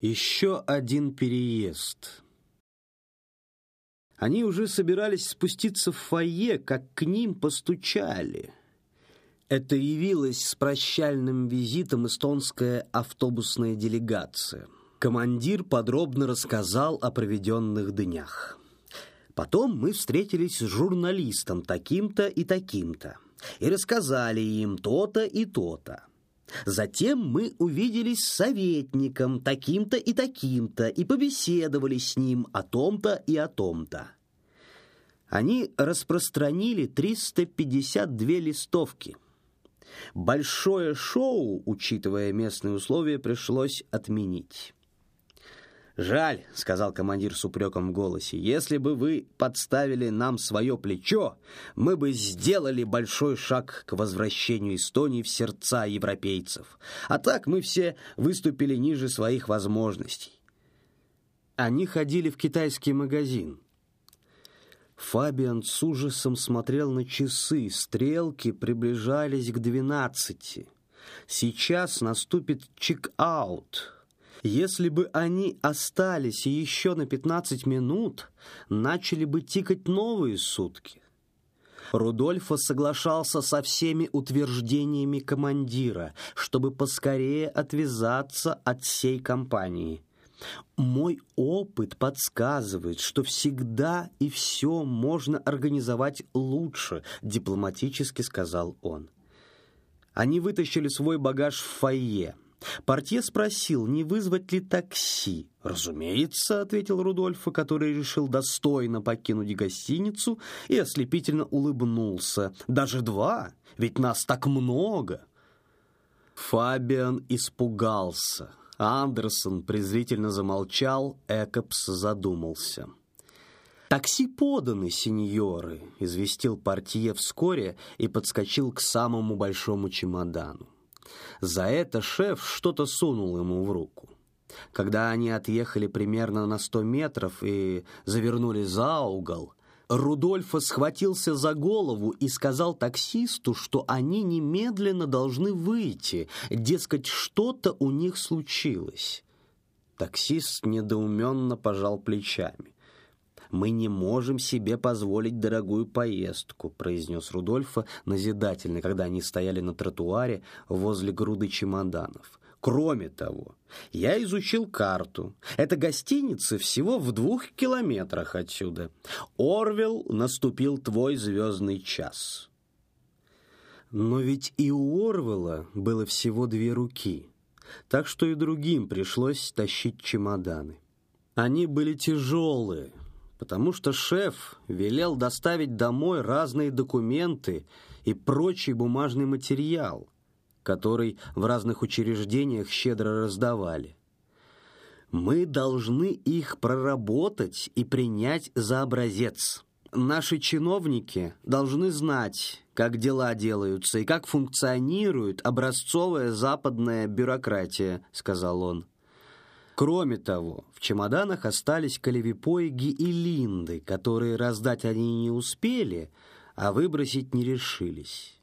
Еще один переезд. Они уже собирались спуститься в фойе, как к ним постучали. Это явилась с прощальным визитом эстонская автобусная делегация. Командир подробно рассказал о проведенных днях. Потом мы встретились с журналистом таким-то и таким-то и рассказали им то-то и то-то. Затем мы увиделись с советником таким-то и таким-то и побеседовали с ним о том-то и о том-то. Они распространили 352 листовки. Большое шоу, учитывая местные условия, пришлось отменить. «Жаль», — сказал командир с упреком в голосе, «если бы вы подставили нам свое плечо, мы бы сделали большой шаг к возвращению Эстонии в сердца европейцев. А так мы все выступили ниже своих возможностей». Они ходили в китайский магазин. Фабиан с ужасом смотрел на часы. Стрелки приближались к двенадцати. Сейчас наступит чек-аут. Если бы они остались еще на 15 минут, начали бы тикать новые сутки. Рудольфо соглашался со всеми утверждениями командира, чтобы поскорее отвязаться от всей компании. Мой опыт подсказывает, что всегда и все можно организовать лучше, дипломатически сказал он. Они вытащили свой багаж в фойе. Портье спросил, не вызвать ли такси. «Разумеется», — ответил Рудольфо, который решил достойно покинуть гостиницу и ослепительно улыбнулся. «Даже два, ведь нас так много». Фабиан испугался. Андерсон презрительно замолчал, Экопс задумался. «Такси поданы, сеньоры», — известил портье вскоре и подскочил к самому большому чемодану. За это шеф что-то сунул ему в руку. Когда они отъехали примерно на сто метров и завернули за угол, Рудольфо схватился за голову и сказал таксисту, что они немедленно должны выйти, дескать, что-то у них случилось. Таксист недоуменно пожал плечами мы не можем себе позволить дорогую поездку», произнес Рудольфа назидательно, когда они стояли на тротуаре возле груды чемоданов. Кроме того, я изучил карту. Это гостиница всего в двух километрах отсюда. Орвел наступил твой звездный час. Но ведь и у Орвела было всего две руки, так что и другим пришлось тащить чемоданы. Они были тяжелые, потому что шеф велел доставить домой разные документы и прочий бумажный материал, который в разных учреждениях щедро раздавали. Мы должны их проработать и принять за образец. Наши чиновники должны знать, как дела делаются и как функционирует образцовая западная бюрократия, сказал он. Кроме того, в чемоданах остались колевипоиги и линды, которые раздать они не успели, а выбросить не решились.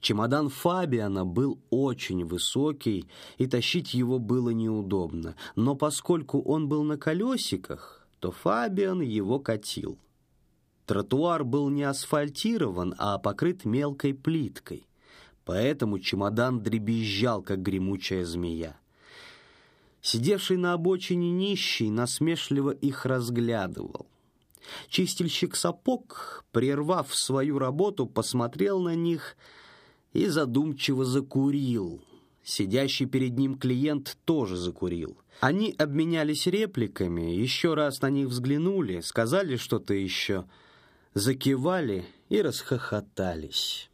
Чемодан Фабиана был очень высокий, и тащить его было неудобно, но поскольку он был на колесиках, то Фабиан его катил. Тротуар был не асфальтирован, а покрыт мелкой плиткой, поэтому чемодан дребезжал, как гремучая змея. Сидевший на обочине нищий насмешливо их разглядывал. Чистильщик сапог, прервав свою работу, посмотрел на них и задумчиво закурил. Сидящий перед ним клиент тоже закурил. Они обменялись репликами, еще раз на них взглянули, сказали что-то еще, закивали и расхохотались.